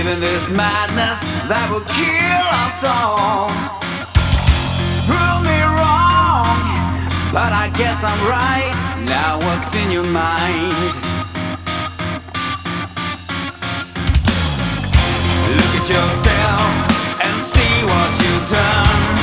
Saving this madness that will kill us all. Prove me wrong, but I guess I'm right. Now, what's in your mind? Look at yourself and see what you've done.